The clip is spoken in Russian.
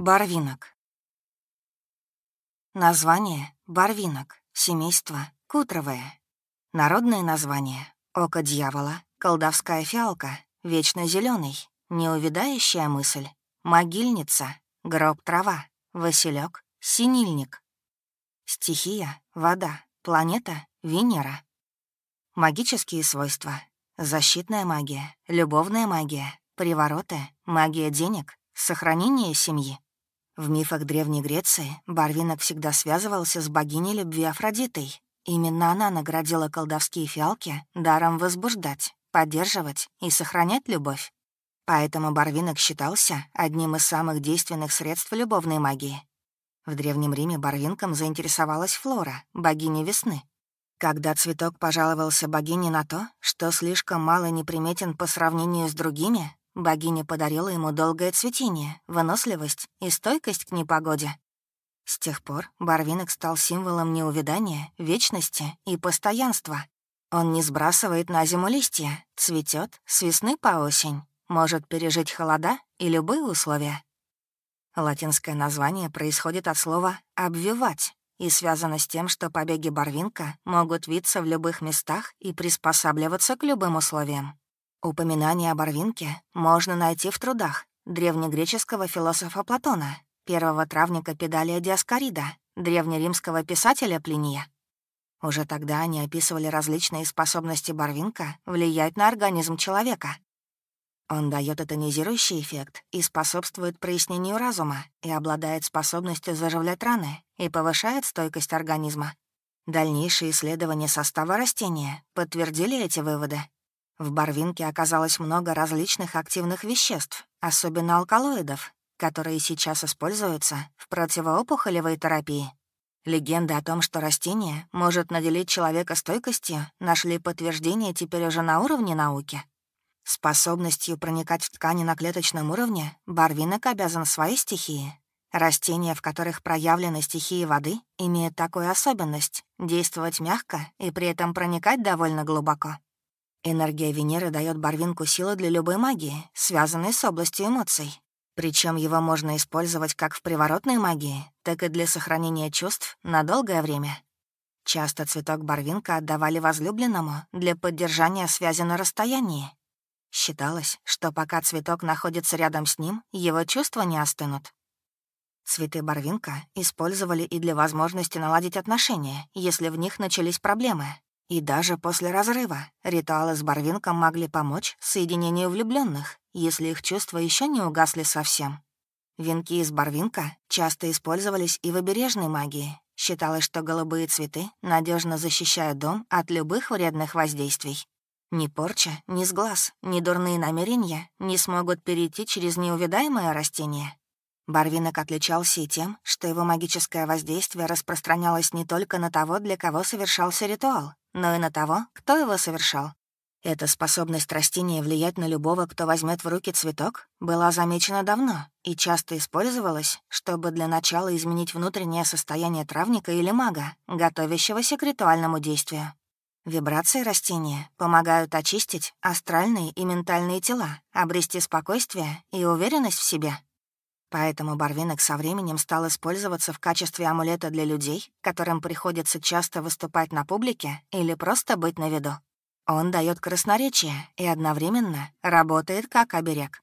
Барвинок. Название — барвинок, семейство — кутровое. Народное название — око дьявола, колдовская фиалка, вечно зеленый, неувидающая мысль, могильница, гроб трава, василек, синильник. Стихия — вода, планета — Венера. Магические свойства — защитная магия, любовная магия, привороты, магия денег, сохранение семьи. В мифах Древней Греции Барвинок всегда связывался с богиней любви Афродитой. Именно она наградила колдовские фиалки даром возбуждать, поддерживать и сохранять любовь. Поэтому Барвинок считался одним из самых действенных средств любовной магии. В Древнем Риме Барвинком заинтересовалась Флора, богиня весны. Когда цветок пожаловался богине на то, что слишком мало неприметен по сравнению с другими, Богиня подарила ему долгое цветение, выносливость и стойкость к непогоде. С тех пор Барвинок стал символом неувядания, вечности и постоянства. Он не сбрасывает на зиму листья, цветет с весны по осень, может пережить холода и любые условия. Латинское название происходит от слова «обвивать» и связано с тем, что побеги барвинка могут виться в любых местах и приспосабливаться к любым условиям. Упоминание о Барвинке можно найти в трудах древнегреческого философа Платона, первого травника Педалия Диаскорида, древнеримского писателя Плиния. Уже тогда они описывали различные способности Барвинка влиять на организм человека. Он дает тонизирующий эффект и способствует прояснению разума и обладает способностью заживлять раны и повышает стойкость организма. Дальнейшие исследования состава растения подтвердили эти выводы. В барвинке оказалось много различных активных веществ, особенно алкалоидов, которые сейчас используются в противоопухолевой терапии. Легенды о том, что растение может наделить человека стойкостью, нашли подтверждение теперь уже на уровне науки. Способностью проникать в ткани на клеточном уровне барвинок обязан своей стихии. Растения, в которых проявлены стихии воды, имеют такую особенность — действовать мягко и при этом проникать довольно глубоко. Энергия Венеры дает Барвинку силы для любой магии, связанной с областью эмоций. Причем его можно использовать как в приворотной магии, так и для сохранения чувств на долгое время. Часто цветок барвинка отдавали возлюбленному для поддержания связи на расстоянии. Считалось, что пока цветок находится рядом с ним, его чувства не остынут. Цветы барвинка использовали и для возможности наладить отношения, если в них начались проблемы, и даже после разрыва ритуалы с Барвинком могли помочь соединению влюбленных, если их чувства еще не угасли совсем. Венки из Барвинка часто использовались и в обережной магии. Считалось, что голубые цветы надежно защищают дом от любых вредных воздействий. Ни порча, ни сглаз, ни дурные намерения не смогут перейти через неувидаемое растение. Барвинок отличался и тем, что его магическое воздействие распространялось не только на того, для кого совершался ритуал, но и на того, кто его совершал. Эта способность растения влиять на любого, кто возьмет в руки цветок, была замечена давно и часто использовалась, чтобы для начала изменить внутреннее состояние травника или мага, готовящегося к ритуальному действию. Вибрации растения помогают очистить астральные и ментальные тела, обрести спокойствие и уверенность в себе. Поэтому барвинок со временем стал использоваться в качестве амулета для людей, которым приходится часто выступать на публике или просто быть на виду. Он дает красноречие и одновременно работает как оберег.